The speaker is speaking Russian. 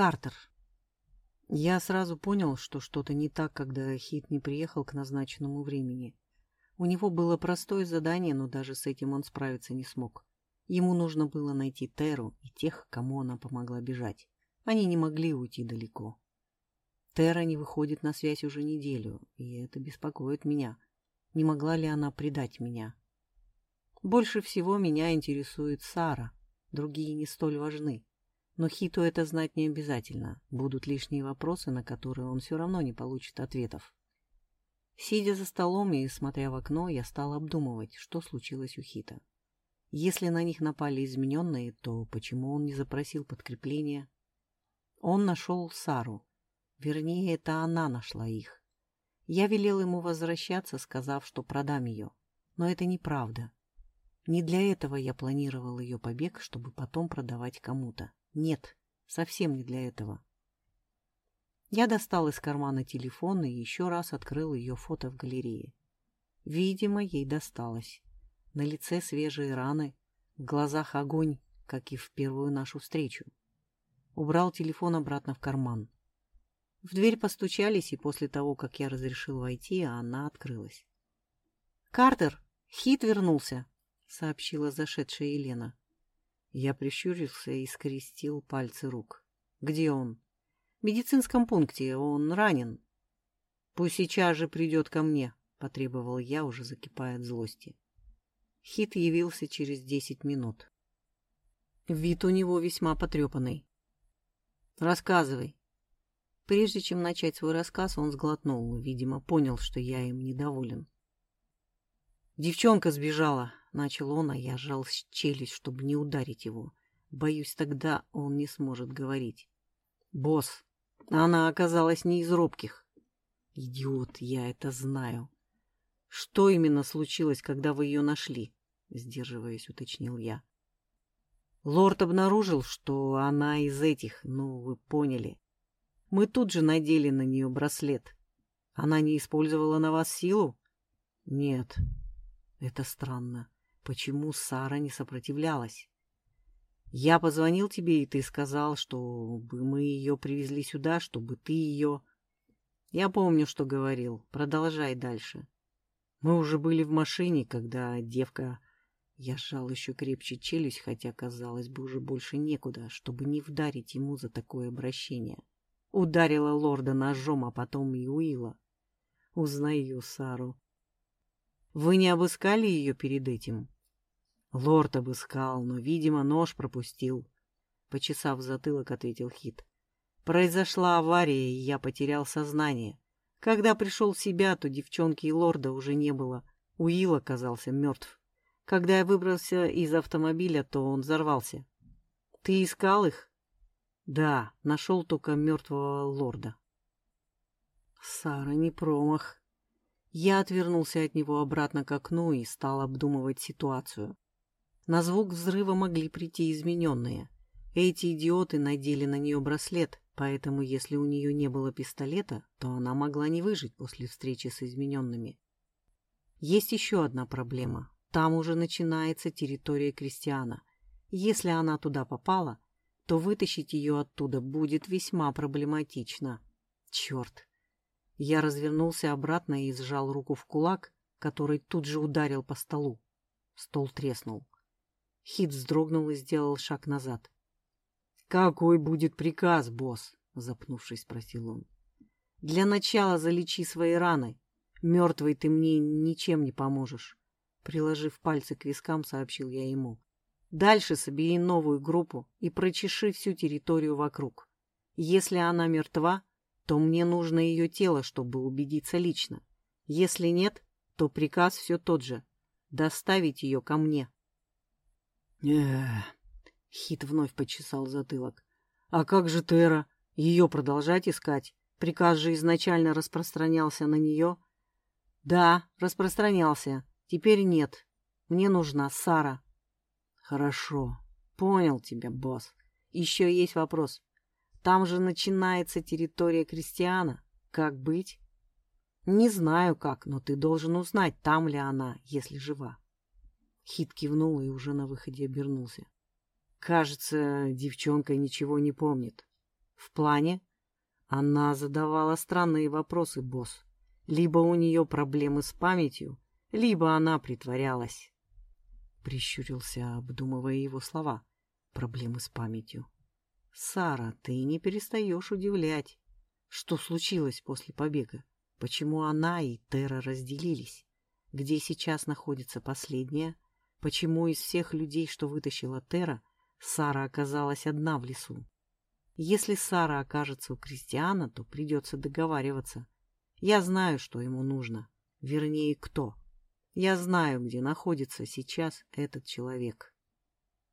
Картер. Я сразу понял, что что-то не так, когда Хит не приехал к назначенному времени. У него было простое задание, но даже с этим он справиться не смог. Ему нужно было найти Теру и тех, кому она помогла бежать. Они не могли уйти далеко. Тера не выходит на связь уже неделю, и это беспокоит меня. Не могла ли она предать меня? Больше всего меня интересует Сара. Другие не столь важны. Но Хиту это знать не обязательно. Будут лишние вопросы, на которые он все равно не получит ответов. Сидя за столом и смотря в окно, я стал обдумывать, что случилось у Хита. Если на них напали измененные, то почему он не запросил подкрепление? Он нашел Сару. Вернее, это она нашла их. Я велел ему возвращаться, сказав, что продам ее. Но это неправда. Не для этого я планировал ее побег, чтобы потом продавать кому-то. Нет, совсем не для этого. Я достал из кармана телефон и еще раз открыл ее фото в галерее. Видимо, ей досталось. На лице свежие раны, в глазах огонь, как и в первую нашу встречу. Убрал телефон обратно в карман. В дверь постучались, и после того, как я разрешил войти, она открылась. «Картер, Хит вернулся!» — сообщила зашедшая Елена. Я прищурился и скрестил пальцы рук. «Где он?» «В медицинском пункте. Он ранен». «Пусть сейчас же придет ко мне», — потребовал я, уже закипая от злости. Хит явился через десять минут. Вид у него весьма потрепанный. «Рассказывай». Прежде чем начать свой рассказ, он сглотнул, видимо, понял, что я им недоволен. Девчонка сбежала, — начал он, а я сжал челюсть, чтобы не ударить его. Боюсь, тогда он не сможет говорить. «Босс, она оказалась не из робких». «Идиот, я это знаю». «Что именно случилось, когда вы ее нашли?» — сдерживаясь, уточнил я. Лорд обнаружил, что она из этих, ну, вы поняли. Мы тут же надели на нее браслет. Она не использовала на вас силу? Нет. Это странно. Почему Сара не сопротивлялась? Я позвонил тебе, и ты сказал, чтобы мы ее привезли сюда, чтобы ты ее... Я помню, что говорил. Продолжай дальше. Мы уже были в машине, когда девка... Я сжал еще крепче челюсть, хотя, казалось бы, уже больше некуда, чтобы не вдарить ему за такое обращение. Ударила лорда ножом, а потом и Уилла. Узнаю Сару. Вы не обыскали ее перед этим? Лорд обыскал, но, видимо, нож пропустил. Почесав затылок, ответил Хит. Произошла авария, и я потерял сознание. Когда пришел в себя, то девчонки и лорда уже не было. Уилл оказался мертв. Когда я выбрался из автомобиля, то он взорвался. Ты искал их? Да, нашел только мертвого лорда. Сара не промах. Я отвернулся от него обратно к окну и стал обдумывать ситуацию. На звук взрыва могли прийти измененные. Эти идиоты надели на нее браслет, поэтому если у нее не было пистолета, то она могла не выжить после встречи с измененными. Есть еще одна проблема. Там уже начинается территория крестьяна. Если она туда попала, то вытащить ее оттуда будет весьма проблематично. Черт! Я развернулся обратно и сжал руку в кулак, который тут же ударил по столу. Стол треснул. Хит вздрогнул и сделал шаг назад. «Какой будет приказ, босс?» — запнувшись, спросил он. «Для начала залечи свои раны. Мертвый ты мне ничем не поможешь». Приложив пальцы к вискам, сообщил я ему. «Дальше собери новую группу и прочеши всю территорию вокруг. Если она мертва, то мне нужно ее тело, чтобы убедиться лично. Если нет, то приказ все тот же — доставить ее ко мне. Хит вновь почесал затылок. А как же Тера? Ее продолжать искать? Приказ же изначально распространялся на нее. Да, распространялся. Теперь нет. Мне нужна Сара. Хорошо. Понял тебя, босс. Еще есть вопрос. Там же начинается территория крестьяна. Как быть? Не знаю как, но ты должен узнать, там ли она, если жива. Хит кивнул и уже на выходе обернулся. Кажется, девчонка ничего не помнит. В плане? Она задавала странные вопросы, босс. Либо у нее проблемы с памятью, либо она притворялась. Прищурился, обдумывая его слова. Проблемы с памятью. Сара, ты не перестаешь удивлять. Что случилось после побега? Почему она и Тера разделились? Где сейчас находится последняя? Почему из всех людей, что вытащила Тера, Сара оказалась одна в лесу? Если Сара окажется у Кристиана, то придется договариваться. Я знаю, что ему нужно. Вернее, кто. Я знаю, где находится сейчас этот человек.